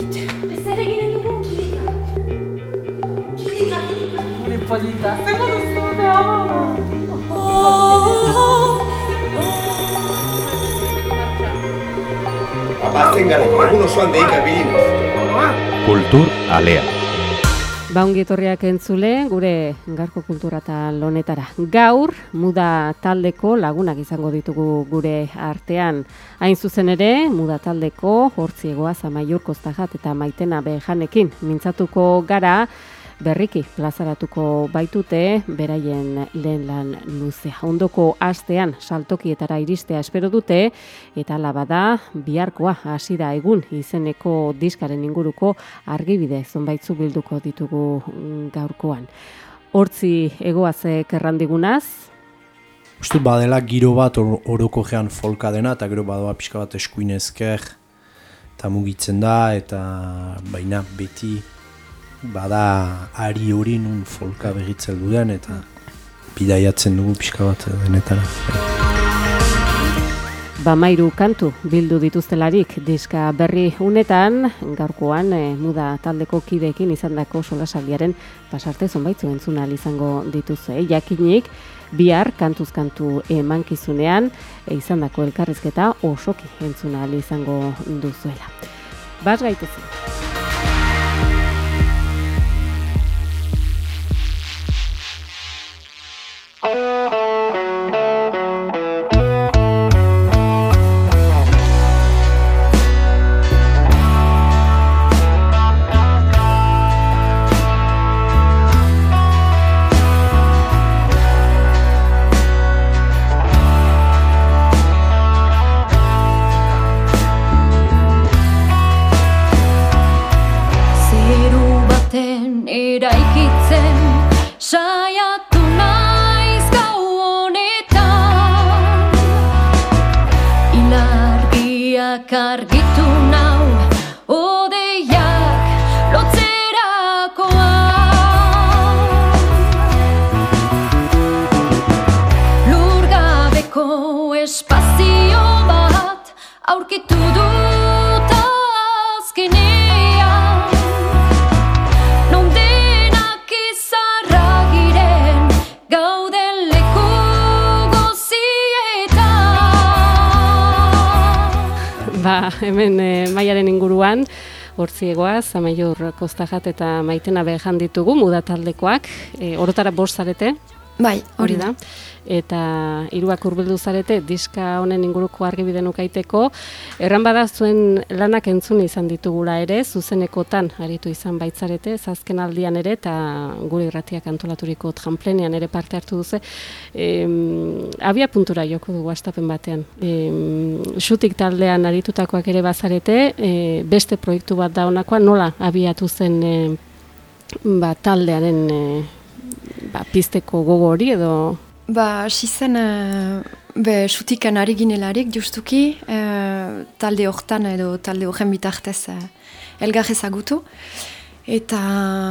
Ez ere ginen dugu kilika. Kilika, kilika. Gure polita, zer duzu da? Abatzen gara, egun osoan deika bilinez. Kultur alea. Baungi etorriak entzule, gure garko kultura eta lonetara. Gaur, muda taldeko lagunak izango ditugu gure artean. Hain zuzen ere, muda taldeko, hortziegoa zamaiur kostajat eta maitena behanekin. Mintzatuko gara, berriki plazaratuko baitute beraien lehen lan luzea. Ondoko astean saltokietara iristea espero dute eta ala bada biharkoa hasi da egun izeneko diskaren inguruko argibide zonbaitzu bilduko ditugu gaurkoan. Hortzi egoazek errandigunaz, Uste badela giro bat or oroko gean folka dena eta gero badoa pixka bat eskuin ezker eta mugitzen da eta baina beti bada ari hori nun folka begitzel duden eta bidaiatzen dugu pixka bat denetara. Bamairu kantu bildu dituztelarik diska berri unetan, gaurkoan e, muda taldeko kideekin izandako solasaldiaren pasarte zonbaitzu entzuna ahal izango dituzue. Jakinik, bihar kantuz kantu emankizunean e, izandako elkarrizketa osoki entzuna izango duzuela. Bas gaitezen. Hemen e, maiaren inguruan, hortziegoaz, amaiur kostajat eta maitena behan ditugu, muda taldekoak, e, orotara bost zarete, Bai, hori da. Eta hiruak hurbildu zarete diska honen inguruko argibide nukaiteko. Erran bada zuen lanak entzun izan ditugula ere, zuzenekotan aritu izan baitzarete, zazken aldian ere, eta gure irratiak antolaturiko tramplenean ere parte hartu duze. Em, abia puntura joko dugu astapen batean. Em, xutik taldean aritutakoak ere bazarete, e, beste proiektu bat da honakoa, nola abiatu zen e, ba, taldearen e, ba, pizteko gogo hori edo Ba, hasi zen, eh, be, sutikan ari ginelarik, justuki, eh, talde hortan edo talde horren bitartez uh, elgar ezagutu. Eta,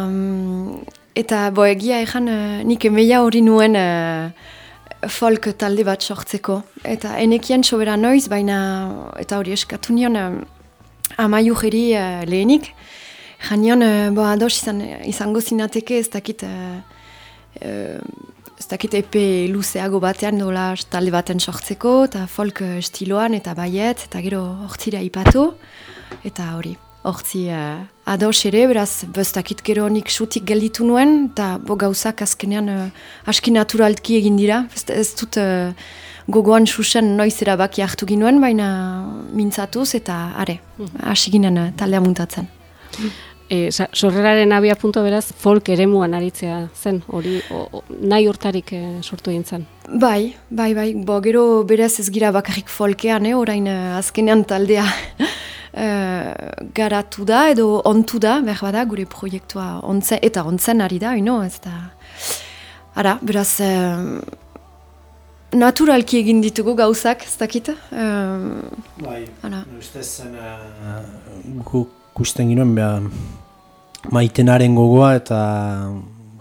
mm, eta bo, egia ezan, nik emeia hori nuen eh, folk talde bat sortzeko. Eta enekien sobera noiz, baina, eta hori eskatu nion, uh, amaiu jeri eh, lehenik. Janion, uh, bo, ados izan, izango zinateke ez dakit... eh, eh, ez dakit epe luzeago batean dola talde baten sortzeko, eta folk eh, estiloan eta baiet, eta gero hortzira ipatu, eta hori, hortzi uh, ados ere, beraz, ez dakit gero nik sutik gelditu nuen, eta bo gauzak azkenean uh, aski naturalki egin dira, ez, ez dut uh, gogoan susen noiz erabaki hartu ginuen, baina mintzatuz, eta are, hasi ginen uh, taldea muntatzen. E, sa- sorreraren abia punto beraz folk eremuan aritzea zen, hori o, o, nahi hortarik e, sortu egin zen. Bai, bai, bai, bo, gero berez ez gira bakarrik folkean, eh, orain eh, azkenean taldea eh, garatu da edo ontu da, behar bada, gure proiektua ontze, eta ontzen ari da, ino, ez da. Ara, beraz, eh, naturalki egin ditugu gauzak, ez dakit. Eh, Bai, Hala. ustez zen uh, gu kusten ginoen beha maitenaren gogoa eta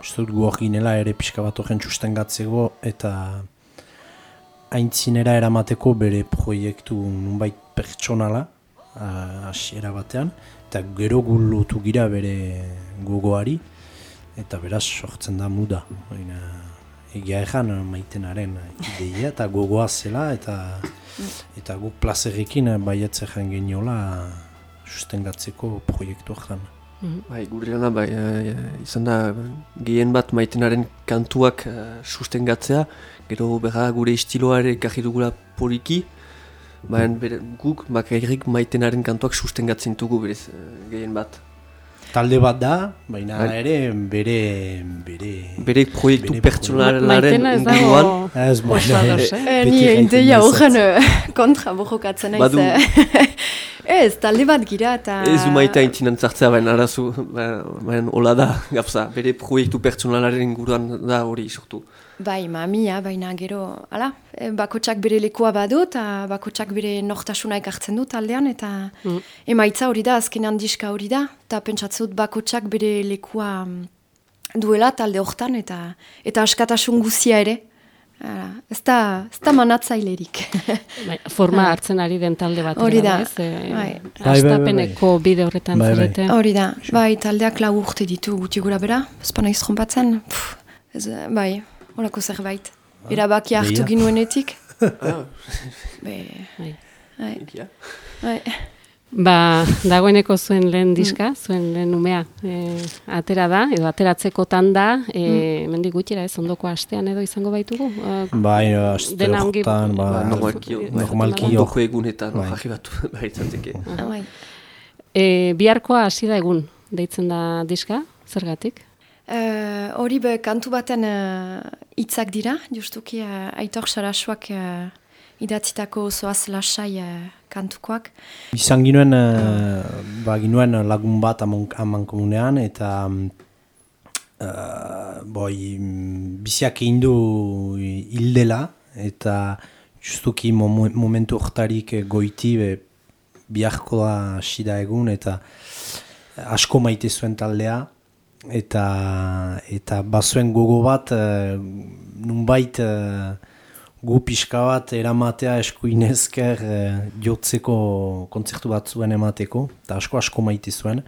uste dut gu ginela ere pixka bat horren txusten gatzego eta aintzinera eramateko bere proiektu nunbait pertsonala a- hasiera batean, eta gero gulutu gira bere gogoari, eta beraz sortzen da muda. Baina, egia ezan maitenaren ideia eta gogoa zela, eta eta guk plazerrekin baietzean geniola sustengatzeko proiektu ezan. Bai, gure lana bai, eh, izan da gehien bat maitenaren kantuak eh, sustengatzea, gero berra gure estiloa ere ekarri dugula poliki, baina bere, guk bakarrik maitenaren kantuak sustengatzen dugu berez eh, gehien bat. Talde bat da, baina Bai. ere bere... bere... Bere proiektu pertsonalaren Maitena ez inguruan, Ez, baina- Beti ni ideia dezat. horren kontra borrokatzen. Badu. Ez, talde bat gira eta... ez du maita intzinan zartzea, baina arazu, baina baina hola da, gauza, bere proiektu pertsonalaren inguruan da hori sortu. Bai, mamia, baina gero, ala, eh, bakotsak bere lekua badu eta bakotsak bere nortasuna ekartzen du taldean eta Mm. emaitza hori da, azkenean diska hori da, eta pentsatzen dut bakotsak bere lekua mm, duela talde hortan eta eta askatasun guzia ere. Hala, ez da, ez da manatzailerik. Bai, forma hartzen ari den talde bat. Hori da, Ez, eh, bai. Bai, bai, bai, Astapeneko bide horretan Bai, bai. Hori da, bai, taldeak lau urte ditu guti gura bera, trompatzen, Pff, ez, bai, horako zerbait. Erabaki hartu behia. ginuenetik. Ah, Be, Bai. bai, bai. Ba, dagoeneko zuen lehen diska, zuen lehen umea, e, atera da, edo ateratzekotan da, e, mendik gutxira ez, ondoko astean edo izango baitugu. E, Bai, aste horretan, ba, Ba, Normalki, bai, normalki hor- ondoko egunetan, Bai. jarri bat, bai, izateke. Ah, bai. e, biharkoa hasi da egun, deitzen da diska, zergatik? Eh, Hori be kantu baten eh, hitzak dira, justuki uh, Aitor Sarasuak uh, idatzitako zoaz lasai eh, kantukoak. Izan ginuen, uh, ba, ginuen lagun bat amankomunean, eta mm, uh, boi, mm, biziak egin du hildela, eta justuki momentu hortarik eh, goiti be, biharko da hasi da egun, eta asko maite zuen taldea, eta eta bazuen gogo bat uh, nunbait uh, gu pixka bat eramatea eskuinezker uh, jotzeko kontzertu bat zuen emateko, eta asko asko maite zuen.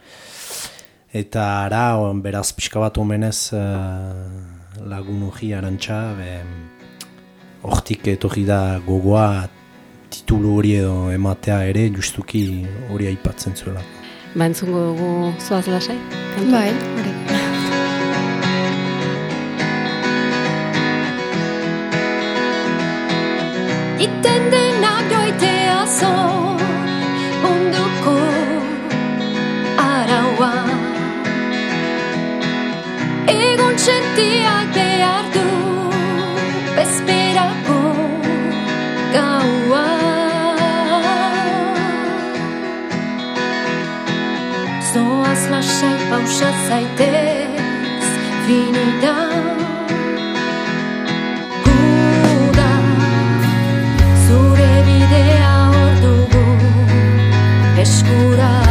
Eta ara, o, beraz pixka bat omenez uh, lagun hori arantxa, be, hortik etorri da gogoa titulu hori edo ematea ere justuki hori aipatzen zuela. Ba, entzungo dugu zoaz lasai? Bai, hori. Doitea zo munduko araua Egon txentiak behar du bezperako gaua Zoaz lasai pausa zaitez finidan procurar.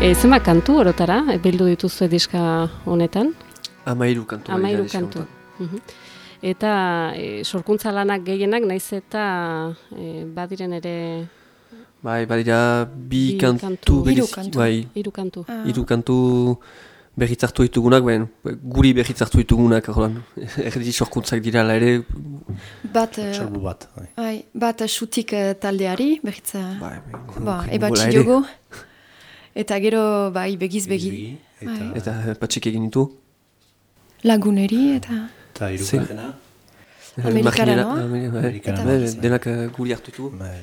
E, zema kantu orotara, bildu dituzue diska honetan? Amairu kantu. Amairu dira kantu. diska Mhm. Eta e, sorkuntza lanak gehienak naiz eta e, badiren ere. Bai, badira bi Bi kantu, kantu. berezi- Hiru kantu. Bai, hiru kantu. Ah. hiru kantu berritzartu ditugunak, ben, guri berritzartu ditugunak, orduan, erdi sorkuntzak dirala ere, Bat, eh, Txalbu bat. bai. bai, bat xutik eh, taldeari, berriz, eh, bai, ba, bai, ebatxi ere. Eta gero, bai, begiz begi. Eta, Eta eh, patxik egin ditu. Laguneri, eta... eta Zein? irugarrena. Amerikara, noa? Amerikara, bai. Bai, bai. Denak guri hartu ditugu. Bai.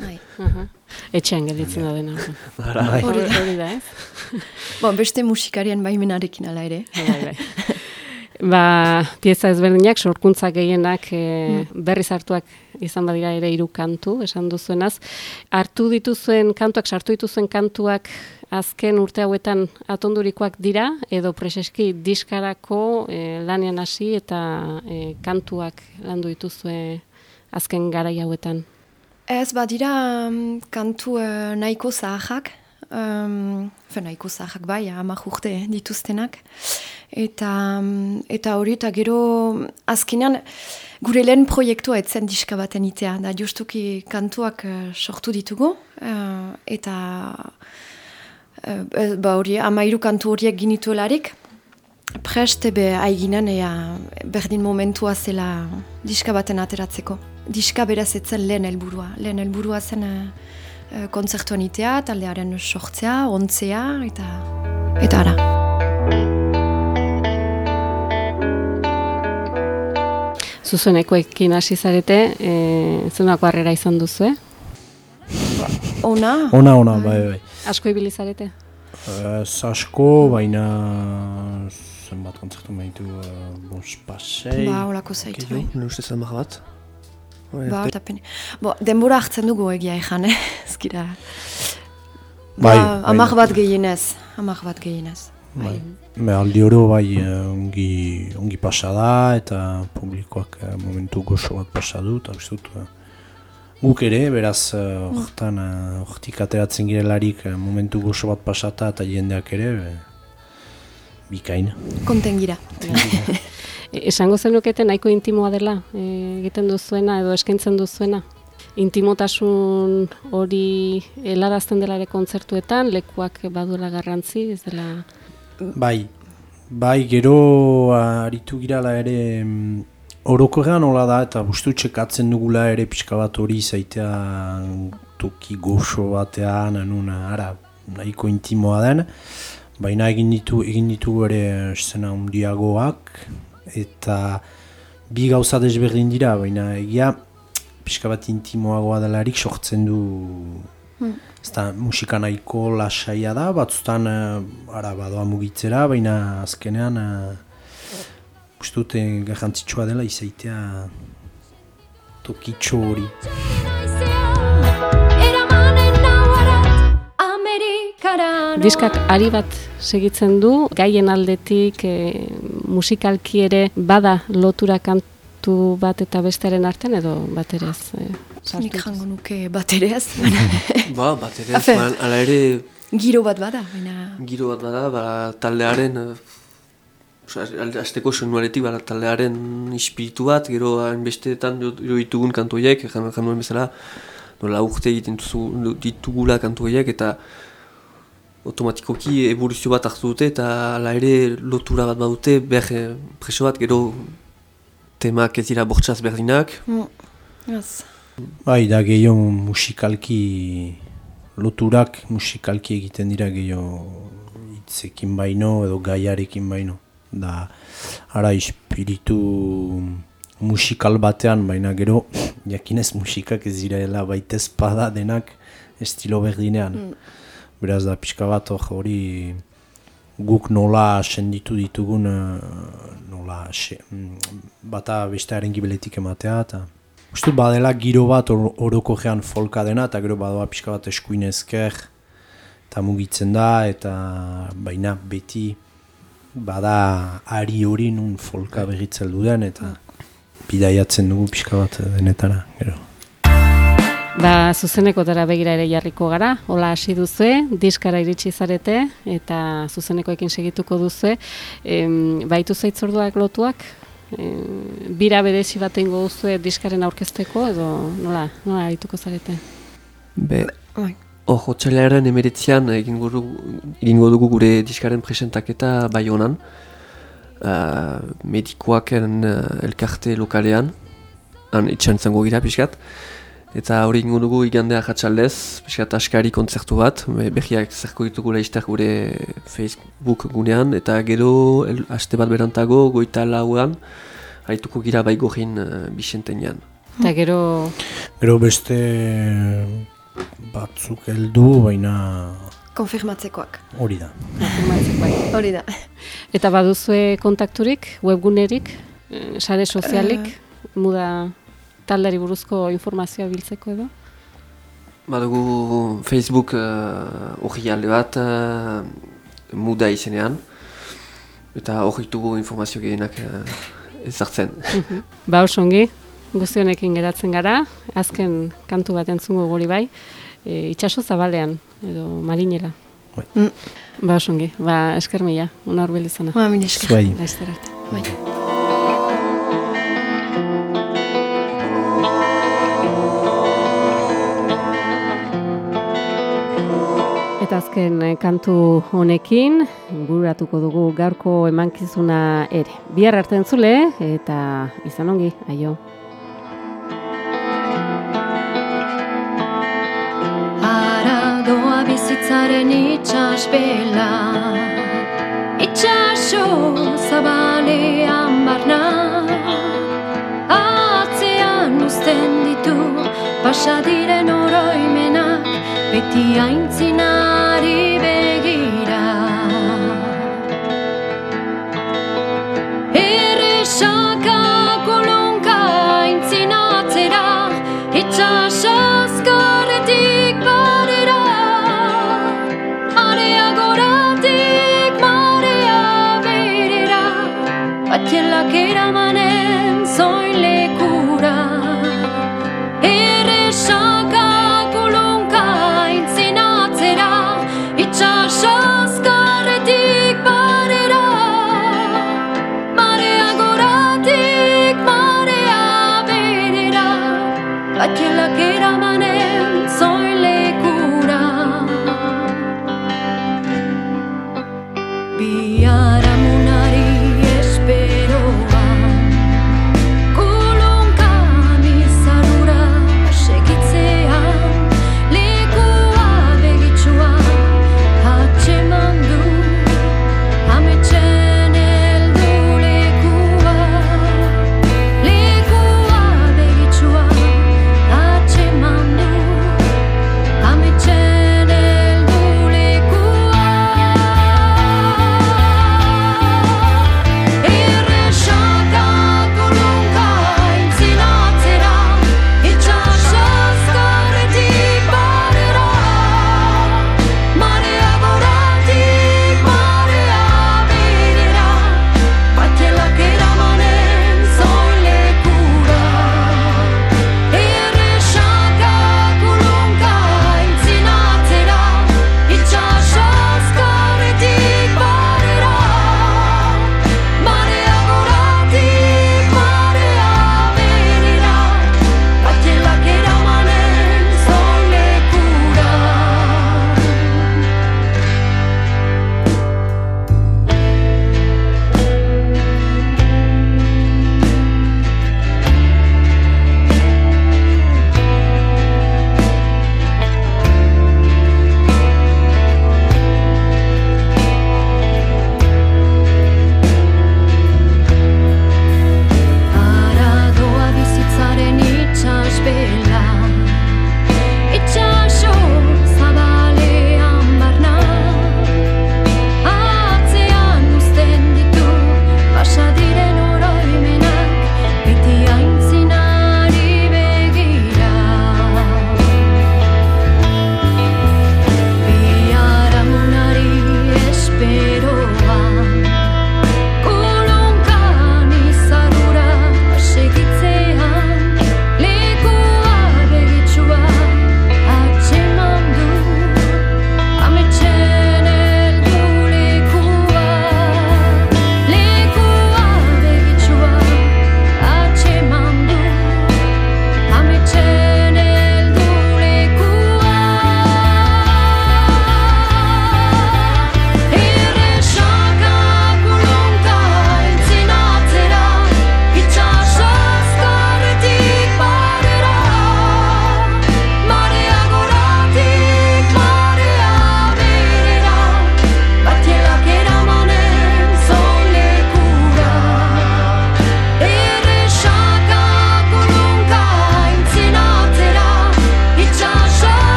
Bai. Aha. Etxean gelditzen da dena. Bai. Hori hori da, ez? Bon, beste musikarien baimenarekin ala ere. Bai, bai. Ba, pieza ezberdinak, sorkuntzak gehienak e, berriz hartuak izan badira ere hiru kantu, esan duzuenaz. Hartu dituzuen kantuak, sartu dituzuen kantuak azken urte hauetan atondurikoak dira, edo preseski diskarako e, lanean hasi eta e, kantuak landu dituzue azken garai hauetan. Ez, badira mm, kantu eh, nahiko zaharrak, um, fe nahiko zaharrak bai, amak urte dituztenak. Eta, mm, eta hori eta gero azkenean gure lehen proiektua etzen diska baten itea. Da justuki kantuak eh, sortu ditugu eh, eta eh, ba hori amairu kantu horiek ginituelarik. Prest ebe aiginen ea berdin momentua zela diska baten ateratzeko. Diska beraz etzen lehen helburua. Lehen helburua zen e, kontzertuan itea, taldearen sortzea, ontzea, eta, eta ara. Zuzenekoekin hasi zarete, e, zenako harrera izan duzu, eh? Ona, Ona, ona, bai, bai. Asko ibili zarete? Ez asko, baina zenbat kontzertu maitu, uh, bons pasei. ba, holako zaitu. Bai. nire ustez hamar bat. Bai, Ba, eta pene. Bo, denbora hartzen dugu egia ezan, eh? Ezkira. Bai, ba, bai. amak bat gehienez. Amak bat gehienez. Bai. Be, aldi oro bai eh, ongi, ongi pasa da eta publikoak eh, momentu goxo bat pasa du eta dut eh, guk ere, beraz eh, hortan eh, hortik ateratzen girelarik momentu goxo bat pasata eta jendeak ere be, bikain. Konten gira. Esango zenukete nahiko intimoa dela e, egiten duzuena edo eskaintzen duzuena? Intimotasun hori helarazten dela ere kontzertuetan, lekuak baduela garrantzi, ez dela... Bai, bai, gero aritu girala ere mm, orokorrean hola da eta bustu txekatzen dugula ere pixka bat hori zaitea toki goxo batean, anun, ara, nahiko intimoa den, baina egin ditu egin ditugu ere esena handiagoak eta bi gauza desberdin dira, baina egia pixka bat intimoagoa delarik sortzen du Ez da, musika nahiko lasaia da, batzutan uh, ara badoa mugitzera, baina azkenean uh, uste dute garrantzitsua dela izaitea tokitxo hori. Diskak ari bat segitzen du, gaien aldetik e, musikalki ere bada lotura kantu bat eta bestearen artean edo bat ere ez? E, Nik jango nuke bat ere ez. Ba, bat ere, Afe. man, ala ere Giro bat bada, baina... giro bat bada, ba, taldearen, eh, azteko soinuaretik, ba, taldearen ispiritu bat, gero hainbesteetan jo ditugun kantu horiek, jan, jan bezala, nola urte egiten ditugula kantu horiek, eta automatikoki evoluzio bat hartu dute, eta ala ere lotura bat badute, behar eh, preso bat, gero temak ez dira bortxaz berdinak, Mm. Ez. Bai, da gehiago musikalki, loturak musikalki egiten dira gehiago hitzekin baino edo gaiarekin baino. Da, ara espiritu musikal batean, baina gero, jakinez musikak ez direla baitez pada denak estilo berdinean. Beraz da pixka bat hor hori guk nola senditu ditugun eh, nola se, mm, bata bestearen gibeletik ematea eta Uste badela giro bat or, orokorrean folka dena eta gero badoa pixka bat eskuin ezker eta mugitzen da eta baina beti bada ari hori nun folka berritzel duen eta bidaiatzen dugu pixka bat denetara gero. Ba, zuzenekotara begira ere jarriko gara, hola hasi duzue, diskara iritsi zarete, eta zuzenekoekin segituko duzue. Em, baitu zaitzorduak lotuak, em, bira berezi bat ingo duzue diskaren aurkezteko, edo nola, nola arituko zarete? Be, Bai. hor, otxailaren emeretzean egingo dugu, egingo dugu gure diskaren presentaketa bai honan. Uh, medikoaken uh, elkarte lokalean, han itxan zango gira pixkat. Eta hori egingo dugu igandea jatxaldez, pixkat askari kontzertu bat, be- behiak zerko ditugu laizter gure Facebook gunean, eta gero el, aste bat berantago, goita lauan, haituko gira bai gohin uh, bisentenean. Eta gero, Gero beste batzuk heldu, baina Konfirmatzekoak. hori da. afirmatzeko bai. Hori da. Eta baduzue kontakturik, webgunerik, eh, sare sozialik, muda taldari buruzko informazioa biltzeko edo? Badugu Facebook hori alde bat uh, muda izenean eta hori ditugu informazio gehienak uh, ezartzen. Ba osongi, guztionekin geratzen gara, azken kantu bat entzungo gori bai, e, itxaso zabalean, edo marinela. Bai. Mm. Ba osongi, ba esker mila, una horbel izana. Ba, min esker. Zuei. Bai. Eta azken eh, kantu honekin, guratuko dugu gaurko emankizuna ere. Bihar arte entzule, eta izan ongi, aio. Ara doa bizitzaren itxasbela Itxaso zabalean barna Atzean uzten ditu pasadiren oroimenak Beti aintzinari